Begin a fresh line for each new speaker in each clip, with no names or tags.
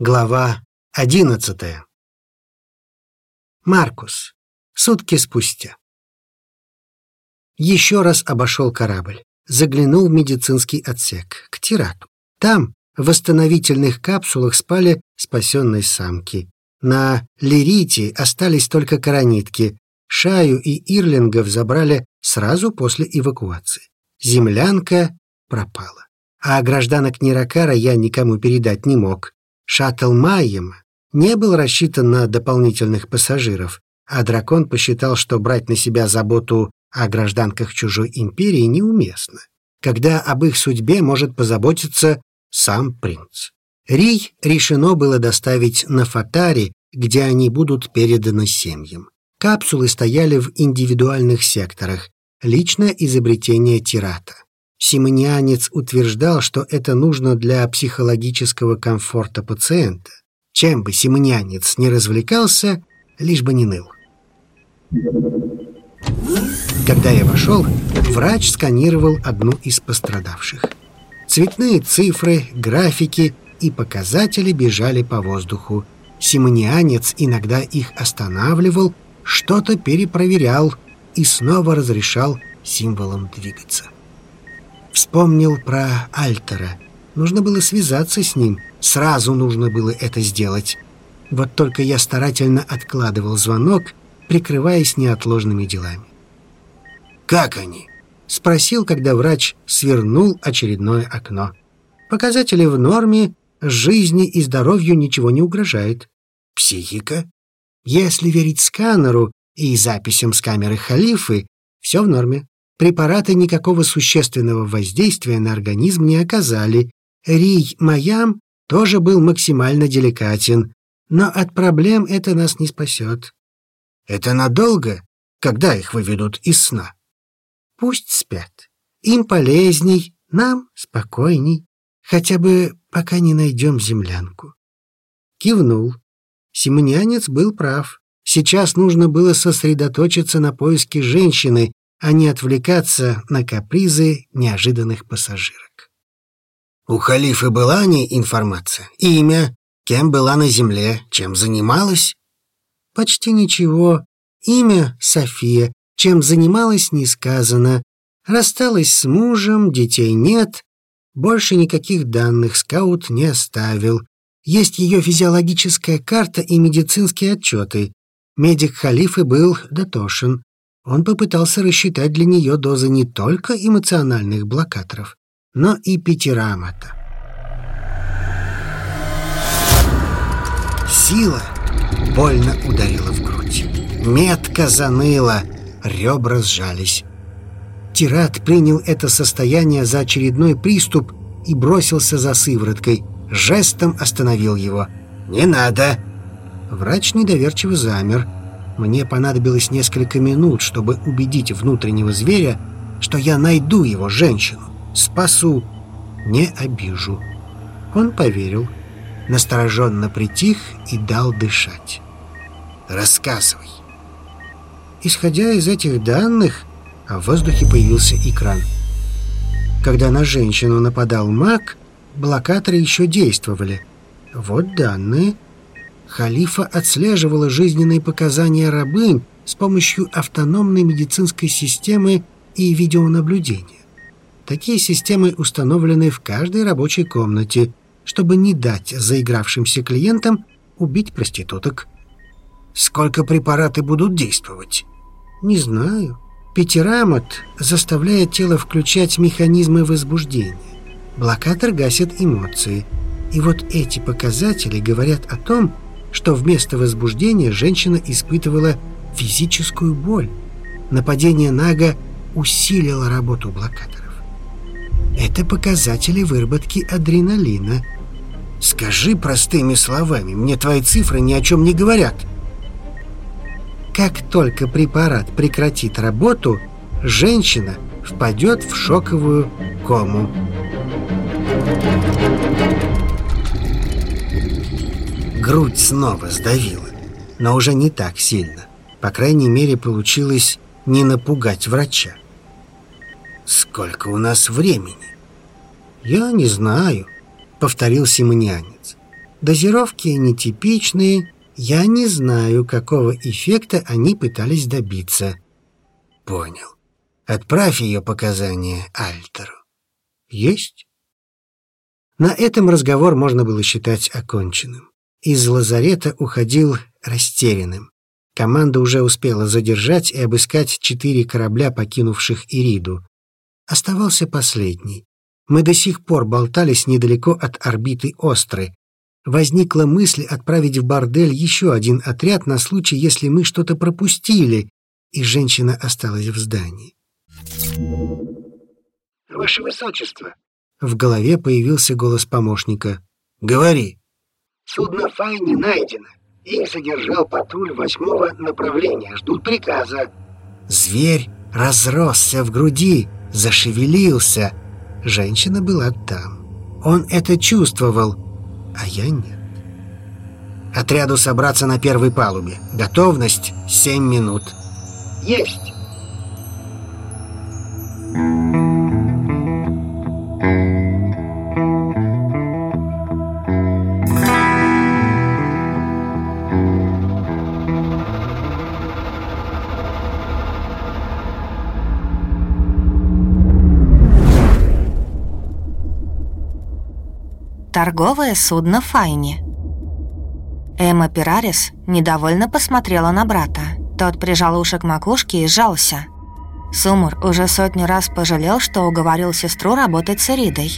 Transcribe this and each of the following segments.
Глава одиннадцатая. Маркус. Сутки спустя. Еще раз обошел корабль. Заглянул в медицинский отсек, к Тирату. Там, в восстановительных капсулах, спали спасенные самки. На Лирите остались только коронитки. Шаю и Ирлингов забрали сразу после эвакуации. Землянка пропала. А гражданок Ниракара я никому передать не мог. Шаттл Майем не был рассчитан на дополнительных пассажиров, а дракон посчитал, что брать на себя заботу о гражданках чужой империи неуместно, когда об их судьбе может позаботиться сам принц. Рий решено было доставить на Фатари, где они будут переданы семьям. Капсулы стояли в индивидуальных секторах, личное изобретение Тирата. Симонианец утверждал, что это нужно для психологического комфорта пациента. Чем бы симонианец не развлекался, лишь бы не ныл. Когда я вошел, врач сканировал одну из пострадавших. Цветные цифры, графики и показатели бежали по воздуху. Симонианец иногда их останавливал, что-то перепроверял и снова разрешал символам двигаться. Вспомнил про Альтера. Нужно было связаться с ним. Сразу нужно было это сделать. Вот только я старательно откладывал звонок, прикрываясь неотложными делами.
«Как они?»
— спросил, когда врач свернул очередное окно. «Показатели в норме, жизни и здоровью ничего не угрожает.
Психика?»
«Если верить сканеру и записям с камеры халифы, все в норме. Препараты никакого существенного воздействия на организм не оказали. Рий Маям тоже был максимально деликатен, но от проблем это нас не спасет.
Это надолго? Когда их выведут из сна?
Пусть спят. Им полезней, нам спокойней. Хотя бы пока не найдем землянку. Кивнул. Симонянец был прав. Сейчас нужно было сосредоточиться на поиске женщины, а не отвлекаться на капризы неожиданных пассажирок.
У халифа была не информация? Имя? Кем была на земле? Чем занималась?
Почти ничего. Имя — София. Чем занималась, не сказано. Рассталась с мужем, детей нет. Больше никаких данных скаут не оставил. Есть ее физиологическая карта и медицинские отчеты. Медик халифы был дотошен. Он попытался рассчитать для нее дозы не только эмоциональных блокаторов, но и пятирамата. Сила больно ударила в грудь. Метка заныла, ребра сжались. Тират принял это состояние за очередной приступ и бросился за сывороткой. Жестом остановил его.
«Не надо!»
Врач недоверчиво замер. Мне понадобилось несколько минут, чтобы убедить внутреннего зверя, что я найду его женщину, спасу, не обижу. Он поверил, настороженно притих и дал дышать.
«Рассказывай».
Исходя из этих данных, в воздухе появился экран. Когда на женщину нападал маг, блокаторы еще действовали. Вот данные — Халифа отслеживала жизненные показания рабынь с помощью автономной медицинской системы и видеонаблюдения. Такие системы установлены в каждой рабочей комнате, чтобы не дать заигравшимся клиентам убить проституток.
Сколько препараты будут действовать?
Не знаю. Пятирамот заставляет тело включать механизмы возбуждения. Блокатор гасит эмоции. И вот эти показатели говорят о том, что вместо возбуждения женщина испытывала физическую боль. Нападение Нага усилило работу блокаторов. Это показатели выработки адреналина.
Скажи простыми словами, мне твои цифры ни о чем не говорят.
Как только препарат прекратит работу, женщина впадет в шоковую кому. Грудь снова сдавила, но уже не так сильно. По крайней мере, получилось не напугать врача.
«Сколько у нас времени?»
«Я не знаю», — повторил симонианец. Дозировки нетипичные, я не знаю, какого эффекта они пытались добиться.
Понял. Отправь ее показания Альтеру.
Есть. На этом разговор можно было считать оконченным. Из лазарета уходил растерянным. Команда уже успела задержать и обыскать четыре корабля, покинувших Ириду. Оставался последний. Мы до сих пор болтались недалеко от орбиты Остры. Возникла мысль отправить в бордель еще один отряд на случай, если мы что-то пропустили, и женщина осталась в здании.
«Ваше Высочество!»
В голове появился голос помощника.
«Говори!»
«Судно Фай не найдено. Их задержал патруль восьмого направления. Ждут приказа».
Зверь разросся в груди, зашевелился. Женщина была там. Он это чувствовал, а я нет.
Отряду собраться на первой палубе. Готовность — семь минут.
Есть.
Торговое судно Файни. Эмма Пирарис недовольно посмотрела на брата. Тот прижал уши к макушке и сжался. Сумур уже сотню раз пожалел, что уговорил сестру работать с Иридой.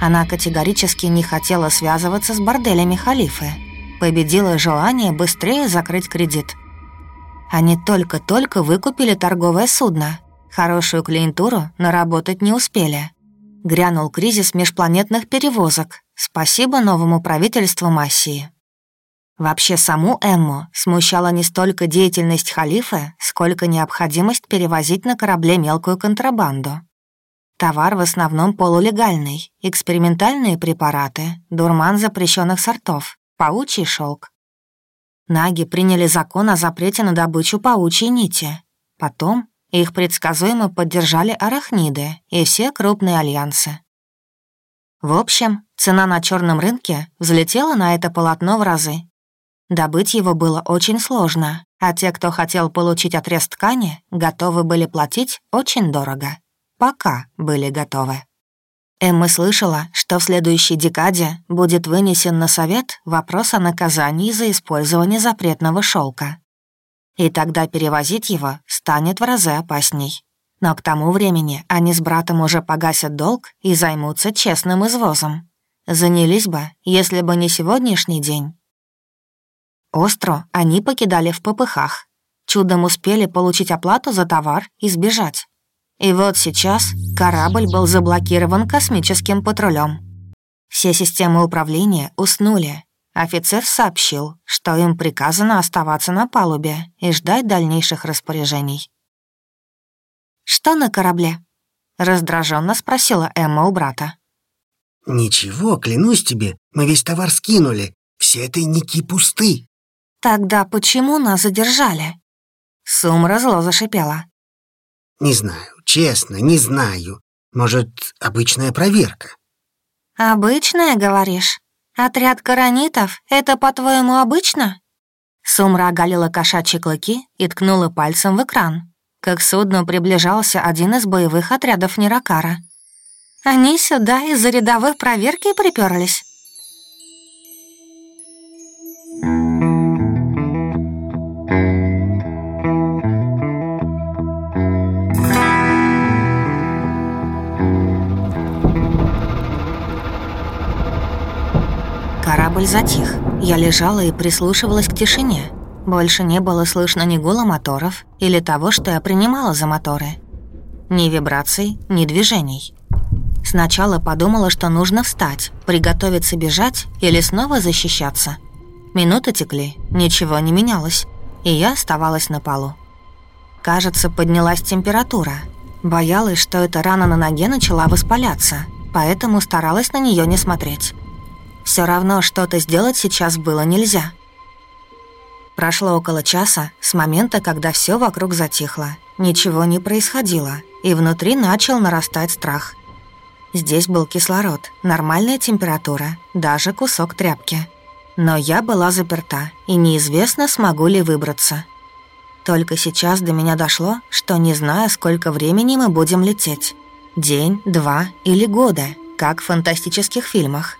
Она категорически не хотела связываться с борделями халифы. Победило желание быстрее закрыть кредит. Они только-только выкупили торговое судно. Хорошую клиентуру наработать не успели. Грянул кризис межпланетных перевозок, Спасибо новому правительству Массии. Вообще саму Эмму смущала не столько деятельность халифа, сколько необходимость перевозить на корабле мелкую контрабанду. Товар в основном полулегальный, экспериментальные препараты, дурман запрещенных сортов, паучий шелк. Наги приняли закон о запрете на добычу паучьей нити. Потом их предсказуемо поддержали арахниды и все крупные альянсы. В общем, цена на черном рынке взлетела на это полотно в разы. Добыть его было очень сложно, а те, кто хотел получить отрез ткани, готовы были платить очень дорого. Пока были готовы. Эмма слышала, что в следующей декаде будет вынесен на совет вопрос о наказании за использование запретного шелка. И тогда перевозить его станет в разы опасней. Но к тому времени они с братом уже погасят долг и займутся честным извозом. Занялись бы, если бы не сегодняшний день. Остро они покидали в попыхах. Чудом успели получить оплату за товар и сбежать. И вот сейчас корабль был заблокирован космическим патрулем. Все системы управления уснули. Офицер сообщил, что им приказано оставаться на палубе и ждать дальнейших распоряжений. «Что на корабле?» — раздраженно спросила Эмма у брата.
«Ничего, клянусь тебе, мы весь товар скинули. Все тайники пусты».
«Тогда почему нас задержали?» Сумра зло зашипела.
«Не знаю, честно, не знаю. Может, обычная проверка?»
«Обычная, говоришь? Отряд коронитов — это, по-твоему, обычно?» Сумра оголила кошачьи клыки и ткнула пальцем в экран как к судну приближался один из боевых отрядов Неракара. Они сюда из-за рядовой проверки приперлись. Корабль затих. Я лежала и прислушивалась к тишине. Больше не было слышно ни гула моторов или того, что я принимала за моторы. Ни вибраций, ни движений. Сначала подумала, что нужно встать, приготовиться бежать или снова защищаться. Минуты текли, ничего не менялось, и я оставалась на полу. Кажется, поднялась температура. Боялась, что эта рана на ноге начала воспаляться, поэтому старалась на нее не смотреть. Все равно что-то сделать сейчас было нельзя — Прошло около часа с момента, когда все вокруг затихло. Ничего не происходило, и внутри начал нарастать страх. Здесь был кислород, нормальная температура, даже кусок тряпки. Но я была заперта, и неизвестно, смогу ли выбраться. Только сейчас до меня дошло, что не знаю, сколько времени мы будем лететь. День, два или годы, как в фантастических фильмах.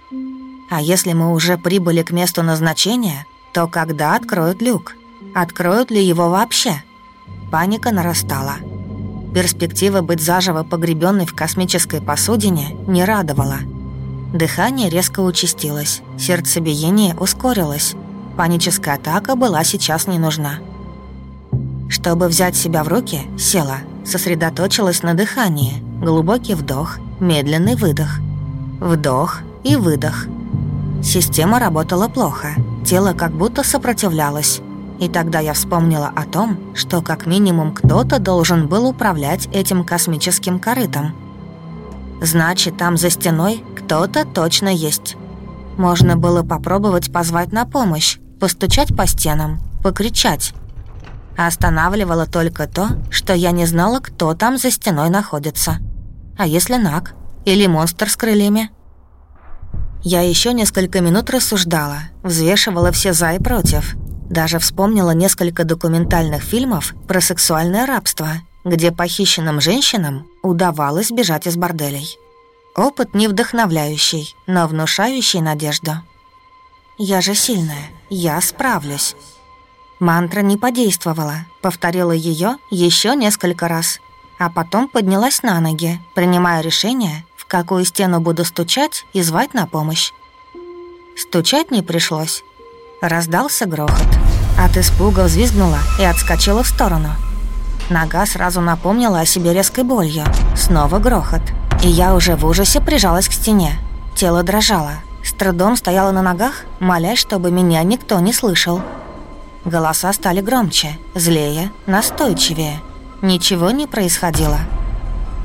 А если мы уже прибыли к месту назначения, то когда откроют люк? Откроют ли его вообще? Паника нарастала. Перспектива быть заживо погребенной в космической посудине не радовала. Дыхание резко участилось, сердцебиение ускорилось. Паническая атака была сейчас не нужна. Чтобы взять себя в руки, села, сосредоточилась на дыхании. Глубокий вдох, медленный выдох. Вдох и выдох. Система работала плохо, тело как будто сопротивлялось. И тогда я вспомнила о том, что как минимум кто-то должен был управлять этим космическим корытом. Значит, там за стеной кто-то точно есть. Можно было попробовать позвать на помощь, постучать по стенам, покричать. Останавливало только то, что я не знала, кто там за стеной находится. А если Нак? Или монстр с крыльями? Я еще несколько минут рассуждала, взвешивала все «за» и «против», даже вспомнила несколько документальных фильмов про сексуальное рабство, где похищенным женщинам удавалось бежать из борделей. Опыт не вдохновляющий, но внушающий надежду. «Я же сильная, я справлюсь». Мантра не подействовала, повторила ее еще несколько раз, а потом поднялась на ноги, принимая решение, какую стену буду стучать и звать на помощь. Стучать не пришлось, Раздался грохот. От испуга взвизгнула и отскочила в сторону. Нога сразу напомнила о себе резкой болью. Снова грохот. И я уже в ужасе прижалась к стене. Тело дрожало. С трудом стояла на ногах, молясь, чтобы меня никто не слышал. Голоса стали громче, злее, настойчивее. Ничего не происходило.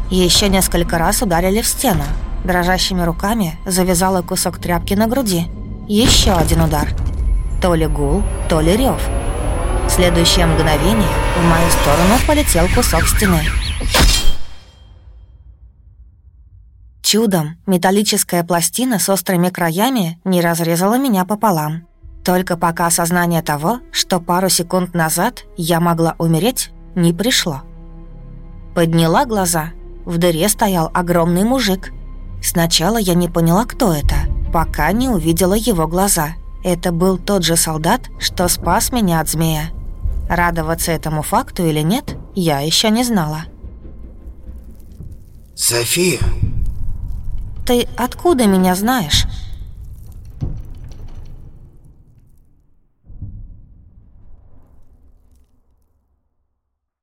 Еще несколько раз ударили в стену. Дрожащими руками завязала кусок тряпки на груди. Еще один удар — то ли гул, то ли рев. В следующее мгновение в мою сторону полетел кусок стены. Чудом металлическая пластина с острыми краями не разрезала меня пополам. Только пока осознание того, что пару секунд назад я могла умереть, не пришло. Подняла глаза. В дыре стоял огромный мужик. Сначала я не поняла, кто это, пока не увидела его глаза — это был тот же солдат, что спас меня от змея. Радоваться этому факту или нет, я еще не знала.
«София!»
«Ты откуда меня знаешь?»